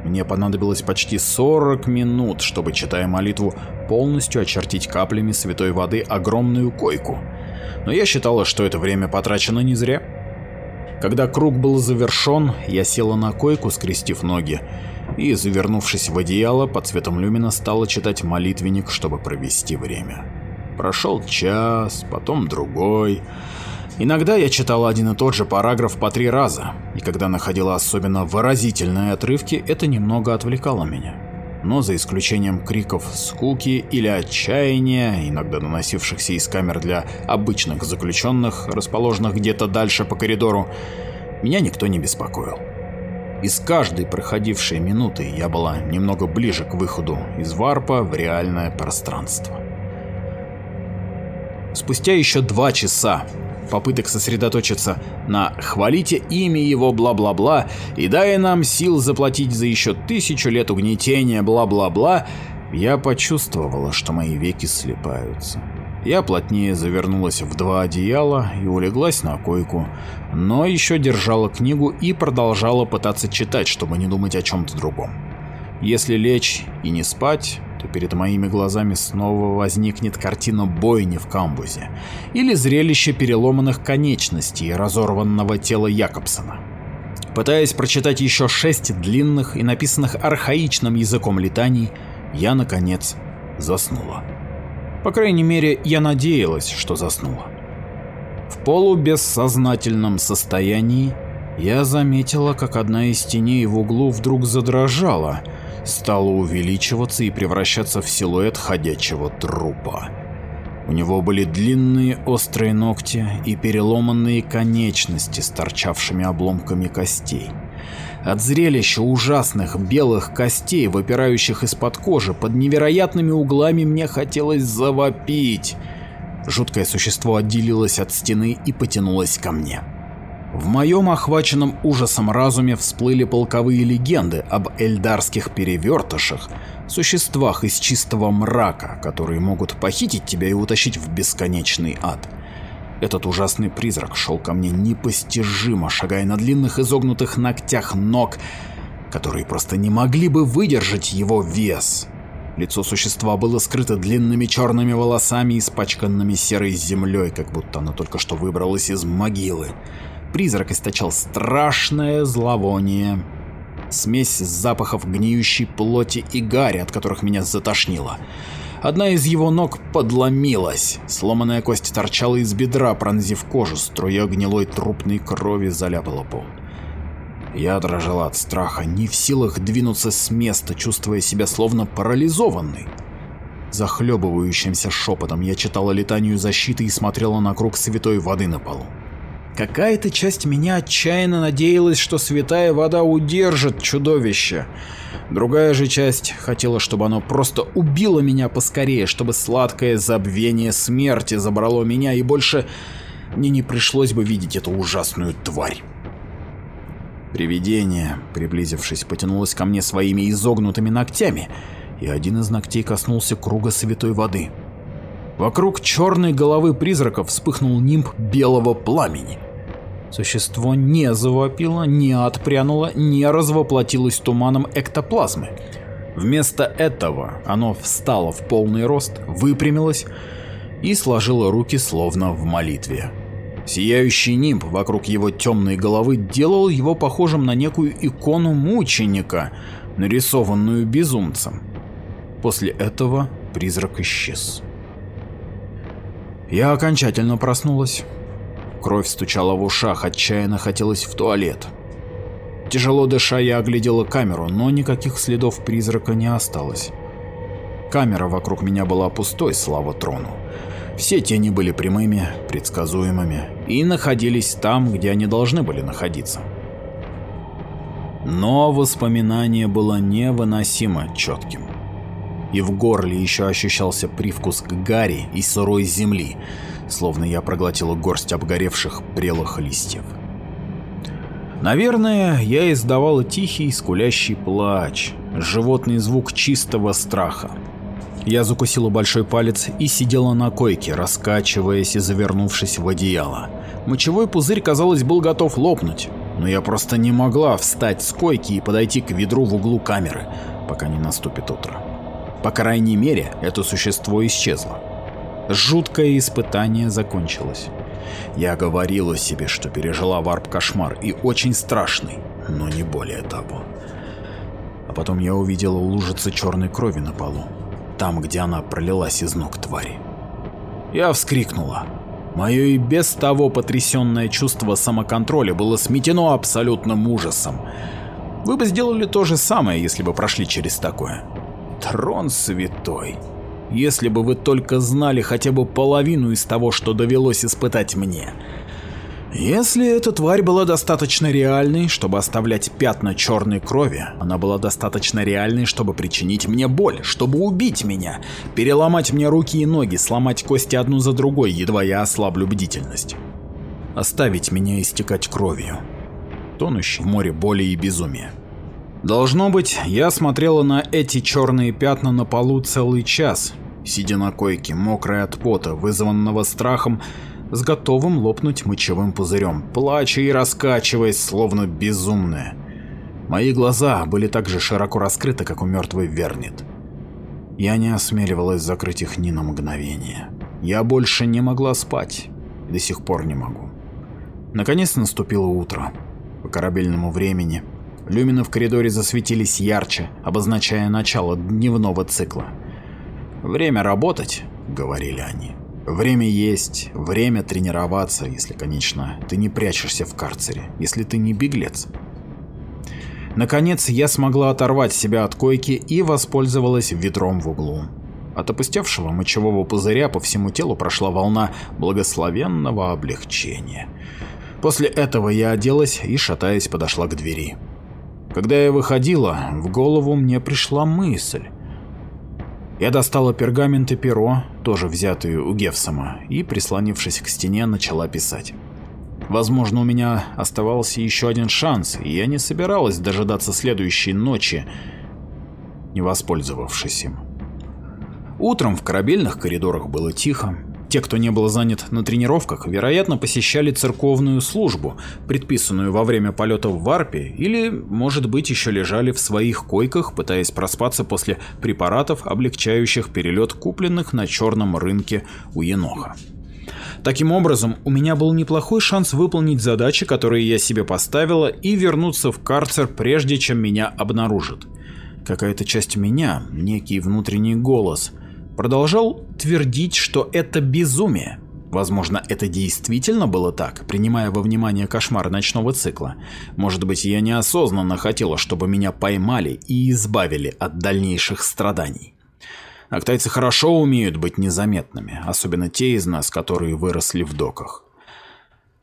Мне понадобилось почти 40 минут, чтобы, читая молитву, полностью очертить каплями святой воды огромную койку. Но я считала, что это время потрачено не зря. Когда круг был завершен, я села на койку, скрестив ноги, и, завернувшись в одеяло, под цветом люмина стала читать молитвенник, чтобы провести время. Прошел час, потом другой. Иногда я читала один и тот же параграф по три раза, и когда находила особенно выразительные отрывки, это немного отвлекало меня. Но за исключением криков скуки или отчаяния, иногда доносившихся из камер для обычных заключенных, расположенных где-то дальше по коридору, меня никто не беспокоил. И с каждой проходившей минутой я была немного ближе к выходу из варпа в реальное пространство. Спустя еще два часа попыток сосредоточиться на «хвалите имя его бла-бла-бла» и «дай нам сил заплатить за еще тысячу лет угнетения бла-бла-бла», я почувствовала, что мои веки слепаются. Я плотнее завернулась в два одеяла и улеглась на койку, но еще держала книгу и продолжала пытаться читать, чтобы не думать о чем-то другом. Если лечь и не спать, то перед моими глазами снова возникнет картина бойни в камбузе или зрелище переломанных конечностей и разорванного тела Якобсона. Пытаясь прочитать еще шесть длинных и написанных архаичным языком летаний, я, наконец, заснула. По крайней мере, я надеялась, что заснула. В полубессознательном состоянии я заметила, как одна из теней в углу вдруг задрожала — стало увеличиваться и превращаться в силуэт ходячего трупа. У него были длинные острые ногти и переломанные конечности с торчавшими обломками костей. От зрелища ужасных белых костей, выпирающих из-под кожи, под невероятными углами мне хотелось завопить. Жуткое существо отделилось от стены и потянулось ко мне. В моем охваченном ужасом разуме всплыли полковые легенды об эльдарских перевертышах, существах из чистого мрака, которые могут похитить тебя и утащить в бесконечный ад. Этот ужасный призрак шел ко мне непостижимо, шагая на длинных изогнутых ногтях ног, которые просто не могли бы выдержать его вес. Лицо существа было скрыто длинными черными волосами, испачканными серой землей, как будто оно только что выбралось из могилы. Призрак источал страшное зловоние. Смесь запахов гниющей плоти и гари, от которых меня затошнило. Одна из его ног подломилась. Сломанная кость торчала из бедра, пронзив кожу, струя гнилой трупной крови заляпала пол. Я дрожала от страха, не в силах двинуться с места, чувствуя себя словно парализованный. Захлебывающимся шепотом я читала летанию защиты и смотрела на круг святой воды на полу. Какая-то часть меня отчаянно надеялась, что святая вода удержит чудовище. Другая же часть хотела, чтобы оно просто убило меня поскорее, чтобы сладкое забвение смерти забрало меня и больше мне не пришлось бы видеть эту ужасную тварь. Привидение, приблизившись, потянулось ко мне своими изогнутыми ногтями, и один из ногтей коснулся круга святой воды. Вокруг черной головы призрака вспыхнул нимб белого пламени. Существо не завопило, не отпрянуло, не развоплотилось туманом эктоплазмы. Вместо этого оно встало в полный рост, выпрямилось и сложило руки словно в молитве. Сияющий нимб вокруг его темной головы делал его похожим на некую икону мученика, нарисованную безумцем. После этого призрак исчез. Я окончательно проснулась. Кровь стучала в ушах, отчаянно хотелось в туалет. Тяжело дыша, я оглядела камеру, но никаких следов призрака не осталось. Камера вокруг меня была пустой, слава трону. Все тени были прямыми, предсказуемыми и находились там, где они должны были находиться. Но воспоминание было невыносимо четким. И в горле еще ощущался привкус гари и сырой земли, словно я проглотила горсть обгоревших прелых листьев. Наверное, я издавала тихий скулящий плач, животный звук чистого страха. Я закусила большой палец и сидела на койке, раскачиваясь и завернувшись в одеяло. Мочевой пузырь, казалось, был готов лопнуть, но я просто не могла встать с койки и подойти к ведру в углу камеры, пока не наступит утро. По крайней мере, это существо исчезло. Жуткое испытание закончилось. Я говорила себе, что пережила варп-кошмар и очень страшный, но не более того. А потом я увидела лужицы черной крови на полу, там, где она пролилась из ног твари. Я вскрикнула. Мое и без того потрясенное чувство самоконтроля было сметено абсолютным ужасом. Вы бы сделали то же самое, если бы прошли через такое. Трон святой. Если бы вы только знали хотя бы половину из того, что довелось испытать мне. Если эта тварь была достаточно реальной, чтобы оставлять пятна черной крови, она была достаточно реальной, чтобы причинить мне боль, чтобы убить меня, переломать мне руки и ноги, сломать кости одну за другой, едва я ослаблю бдительность. Оставить меня истекать кровью, тонущий в море боли и безумия. Должно быть, я смотрела на эти черные пятна на полу целый час, сидя на койке, мокрая от пота, вызванного страхом, с готовым лопнуть мочевым пузырем, плача и раскачиваясь, словно безумная. Мои глаза были так же широко раскрыты, как у мертвой Вернит. Я не осмеливалась закрыть их ни на мгновение. Я больше не могла спать. До сих пор не могу. Наконец наступило утро. По корабельному времени люмины в коридоре засветились ярче, обозначая начало дневного цикла. «Время работать», — говорили они. «Время есть, время тренироваться, если, конечно, ты не прячешься в карцере, если ты не беглец». Наконец я смогла оторвать себя от койки и воспользовалась ветром в углу. От опустевшего мочевого пузыря по всему телу прошла волна благословенного облегчения. После этого я оделась и, шатаясь, подошла к двери. Когда я выходила, в голову мне пришла мысль. Я достала пергамент и перо, тоже взятые у Гефсома, и, прислонившись к стене, начала писать. Возможно, у меня оставался еще один шанс, и я не собиралась дожидаться следующей ночи, не воспользовавшись им. Утром в корабельных коридорах было тихо, те, кто не был занят на тренировках, вероятно, посещали церковную службу, предписанную во время полета в варпе, или, может быть, еще лежали в своих койках, пытаясь проспаться после препаратов, облегчающих перелет, купленных на черном рынке у Еноха. Таким образом, у меня был неплохой шанс выполнить задачи, которые я себе поставила, и вернуться в карцер, прежде чем меня обнаружат. Какая-то часть меня, некий внутренний голос, продолжал твердить, что это безумие. Возможно, это действительно было так, принимая во внимание кошмар ночного цикла. Может быть, я неосознанно хотела, чтобы меня поймали и избавили от дальнейших страданий. Актайцы хорошо умеют быть незаметными, особенно те из нас, которые выросли в доках.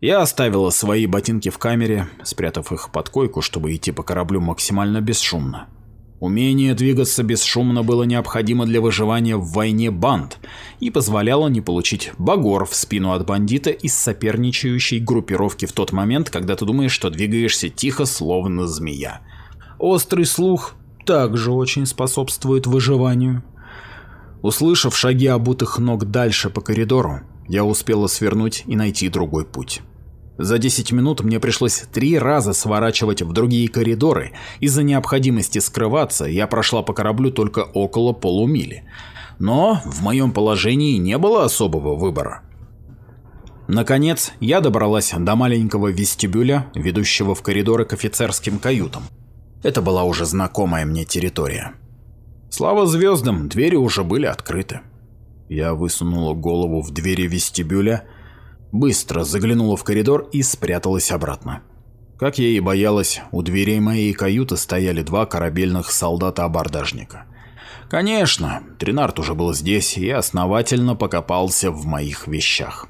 Я оставила свои ботинки в камере, спрятав их под койку, чтобы идти по кораблю максимально бесшумно. Умение двигаться бесшумно было необходимо для выживания в войне банд и позволяло не получить багор в спину от бандита из соперничающей группировки в тот момент, когда ты думаешь, что двигаешься тихо, словно змея. Острый слух также очень способствует выживанию. Услышав шаги обутых ног дальше по коридору, я успела свернуть и найти другой путь. За 10 минут мне пришлось три раза сворачивать в другие коридоры. Из-за необходимости скрываться я прошла по кораблю только около полумили. Но в моем положении не было особого выбора. Наконец, я добралась до маленького вестибюля, ведущего в коридоры к офицерским каютам. Это была уже знакомая мне территория. Слава звездам, двери уже были открыты. Я высунула голову в двери вестибюля быстро заглянула в коридор и спряталась обратно. Как я и боялась, у дверей моей каюты стояли два корабельных солдата-абордажника. Конечно, Тринард уже был здесь и основательно покопался в моих вещах.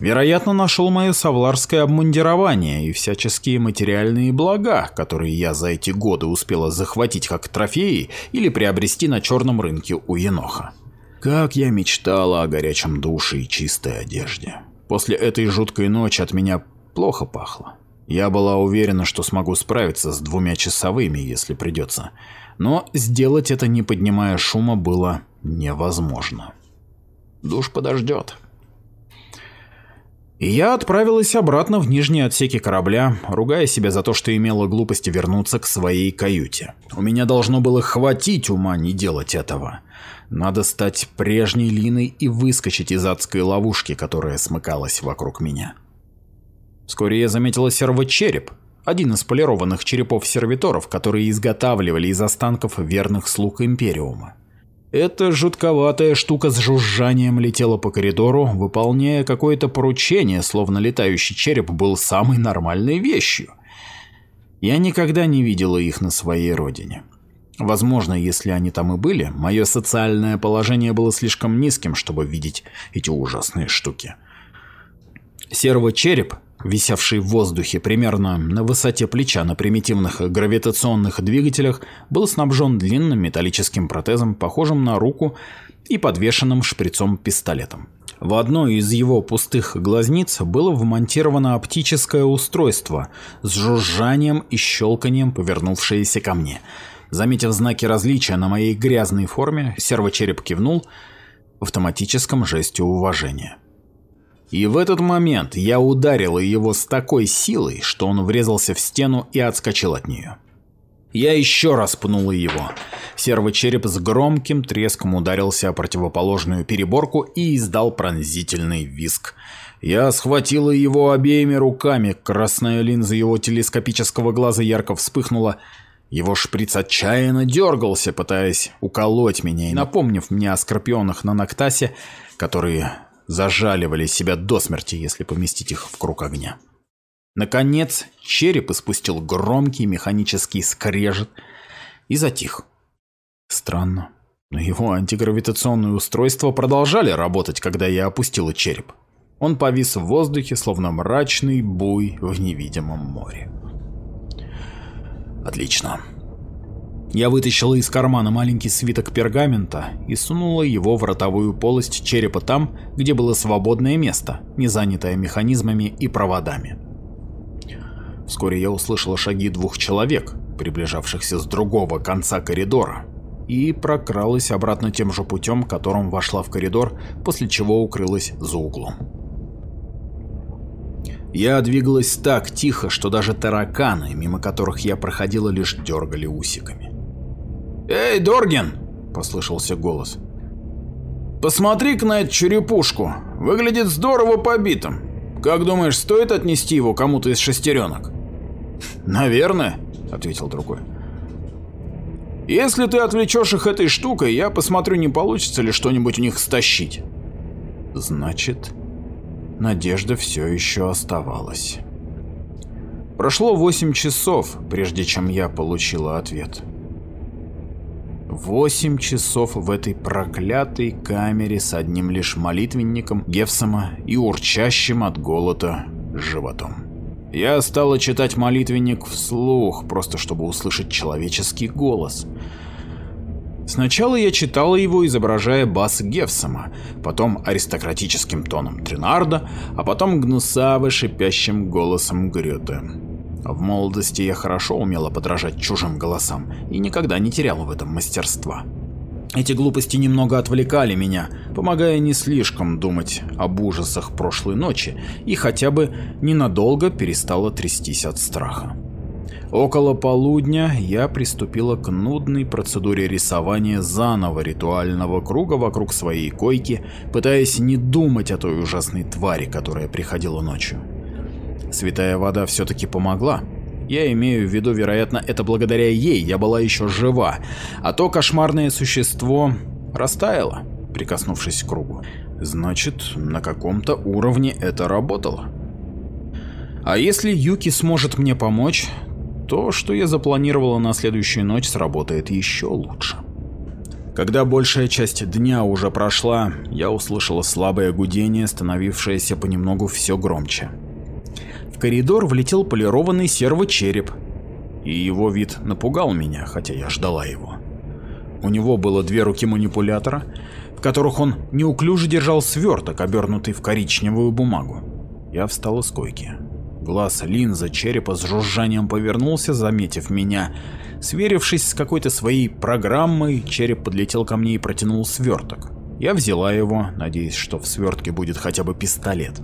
Вероятно, нашел мое савларское обмундирование и всяческие материальные блага, которые я за эти годы успела захватить как трофеи или приобрести на черном рынке у Еноха. Как я мечтала о горячем душе и чистой одежде. После этой жуткой ночи от меня плохо пахло. Я была уверена, что смогу справиться с двумя часовыми, если придется. Но сделать это, не поднимая шума, было невозможно. Душ подождет. И я отправилась обратно в нижние отсеки корабля, ругая себя за то, что имела глупости вернуться к своей каюте. У меня должно было хватить ума не делать этого. Надо стать прежней Линой и выскочить из адской ловушки, которая смыкалась вокруг меня. Вскоре я заметила сервочереп, один из полированных черепов сервиторов, которые изготавливали из останков верных слуг Империума. Эта жутковатая штука с жужжанием летела по коридору, выполняя какое-то поручение, словно летающий череп был самой нормальной вещью. Я никогда не видела их на своей родине. Возможно, если они там и были, мое социальное положение было слишком низким, чтобы видеть эти ужасные штуки. Сервочереп висевший в воздухе примерно на высоте плеча на примитивных гравитационных двигателях, был снабжен длинным металлическим протезом, похожим на руку и подвешенным шприцом-пистолетом. В одной из его пустых глазниц было вмонтировано оптическое устройство с жужжанием и щелканием, повернувшееся ко мне. Заметив знаки различия на моей грязной форме, сервочереп кивнул в автоматическом жесте уважения. И в этот момент я ударила его с такой силой, что он врезался в стену и отскочил от нее. Я еще раз пнула его. Сервочереп с громким треском ударился о противоположную переборку и издал пронзительный визг. Я схватила его обеими руками, красная линза его телескопического глаза ярко вспыхнула. Его шприц отчаянно дергался, пытаясь уколоть меня и напомнив мне о скорпионах на Ноктасе, которые зажаливали себя до смерти, если поместить их в круг огня. Наконец, череп испустил громкий механический скрежет и затих. Странно, но его антигравитационные устройства продолжали работать, когда я опустила череп. Он повис в воздухе, словно мрачный буй в невидимом море. Отлично. Я вытащила из кармана маленький свиток пергамента и сунула его в ротовую полость черепа там, где было свободное место, не занятое механизмами и проводами. Вскоре я услышала шаги двух человек, приближавшихся с другого конца коридора, и прокралась обратно тем же путем, которым вошла в коридор, после чего укрылась за углом. Я двигалась так тихо, что даже тараканы, мимо которых я проходила, лишь дергали усиками. «Эй, Доргин!» – послышался голос. «Посмотри-ка на эту черепушку. Выглядит здорово побитым. Как думаешь, стоит отнести его кому-то из шестеренок?» «Наверное», – ответил другой. «Если ты отвлечешь их этой штукой, я посмотрю, не получится ли что-нибудь у них стащить». Значит, надежда все еще оставалась. Прошло 8 часов, прежде чем я получила ответ. Восемь часов в этой проклятой камере с одним лишь молитвенником Гефсома и урчащим от голода животом. Я стала читать молитвенник вслух, просто чтобы услышать человеческий голос. Сначала я читала его, изображая бас Гефсома, потом аристократическим тоном Тринарда, а потом гнусаво шипящим голосом Грёте. В молодости я хорошо умела подражать чужим голосам и никогда не теряла в этом мастерства. Эти глупости немного отвлекали меня, помогая не слишком думать об ужасах прошлой ночи и хотя бы ненадолго перестала трястись от страха. Около полудня я приступила к нудной процедуре рисования заново ритуального круга вокруг своей койки, пытаясь не думать о той ужасной твари, которая приходила ночью. Святая вода все-таки помогла. Я имею в виду, вероятно, это благодаря ей я была еще жива, а то кошмарное существо растаяло, прикоснувшись к кругу. Значит, на каком-то уровне это работало. А если Юки сможет мне помочь, то, что я запланировала на следующую ночь, сработает еще лучше. Когда большая часть дня уже прошла, я услышала слабое гудение, становившееся понемногу все громче. В коридор влетел полированный сервочереп, и его вид напугал меня, хотя я ждала его. У него было две руки манипулятора, в которых он неуклюже держал сверток, обернутый в коричневую бумагу. Я встала с койки. Глаз линза черепа с жужжанием повернулся, заметив меня. Сверившись с какой-то своей программой, череп подлетел ко мне и протянул сверток. Я взяла его, надеясь, что в свертке будет хотя бы пистолет.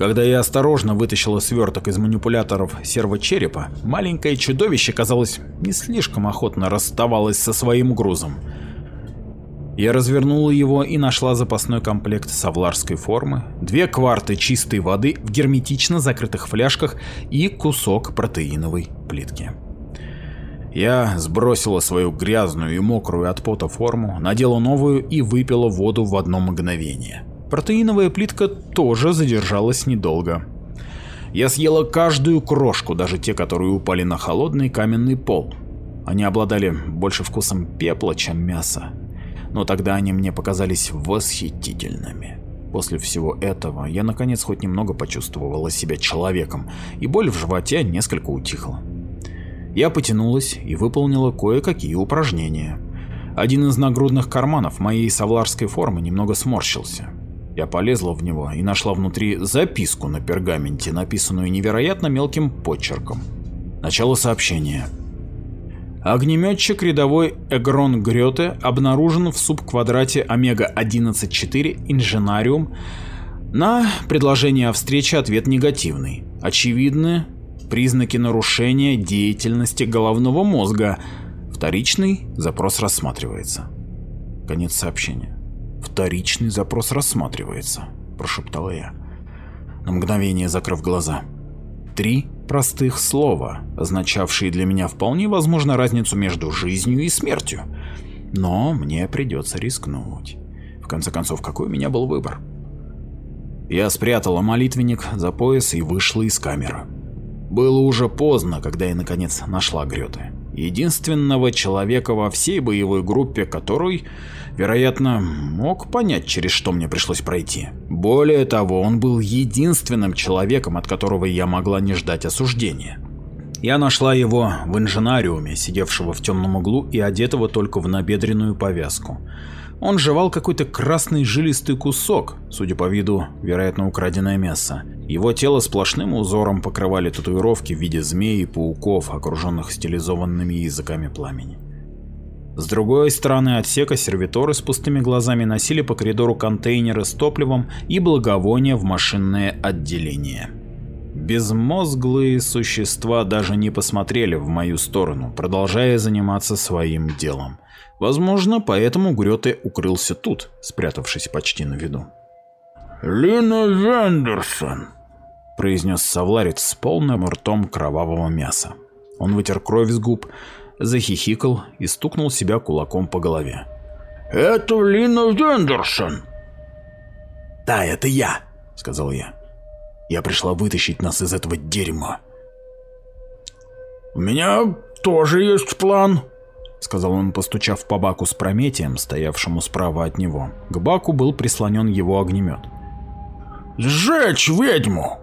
Когда я осторожно вытащила сверток из манипуляторов сервочерепа, маленькое чудовище, казалось, не слишком охотно расставалось со своим грузом. Я развернула его и нашла запасной комплект савларской формы, две кварты чистой воды в герметично закрытых фляжках и кусок протеиновой плитки. Я сбросила свою грязную и мокрую от пота форму, надела новую и выпила воду в одно мгновение. Протеиновая плитка тоже задержалась недолго. Я съела каждую крошку, даже те, которые упали на холодный каменный пол. Они обладали больше вкусом пепла, чем мяса. Но тогда они мне показались восхитительными. После всего этого я наконец хоть немного почувствовала себя человеком, и боль в животе несколько утихла. Я потянулась и выполнила кое-какие упражнения. Один из нагрудных карманов моей савларской формы немного сморщился. Я полезла в него и нашла внутри записку на пергаменте, написанную невероятно мелким почерком. Начало сообщения. Огнеметчик рядовой Эгрон Грёте обнаружен в субквадрате Омега-11-4 Инженариум. На предложение о встрече ответ негативный. Очевидны признаки нарушения деятельности головного мозга. Вторичный запрос рассматривается. Конец сообщения. «Вторичный запрос рассматривается», – прошептала я, на мгновение закрыв глаза. Три простых слова, означавшие для меня вполне возможно разницу между жизнью и смертью. Но мне придется рискнуть. В конце концов, какой у меня был выбор? Я спрятала молитвенник за пояс и вышла из камеры. Было уже поздно, когда я наконец нашла Грёте единственного человека во всей боевой группе, который, вероятно, мог понять, через что мне пришлось пройти. Более того, он был единственным человеком, от которого я могла не ждать осуждения. Я нашла его в инженариуме, сидевшего в темном углу и одетого только в набедренную повязку. Он жевал какой-то красный жилистый кусок, судя по виду, вероятно, украденное мясо. Его тело сплошным узором покрывали татуировки в виде змей и пауков, окруженных стилизованными языками пламени. С другой стороны отсека сервиторы с пустыми глазами носили по коридору контейнеры с топливом и благовония в машинное отделение. Безмозглые существа даже не посмотрели в мою сторону, продолжая заниматься своим делом. Возможно, поэтому Грёте укрылся тут, спрятавшись почти на виду. «Лина Вендерсон», — произнес совларец с полным ртом кровавого мяса. Он вытер кровь с губ, захихикал и стукнул себя кулаком по голове. «Это Лина Вендерсон!» «Да, это я», — сказал я. «Я пришла вытащить нас из этого дерьма». «У меня тоже есть план», — сказал он, постучав по баку с Прометием, стоявшему справа от него. К баку был прислонен его огнемет. «Сжечь ведьму!»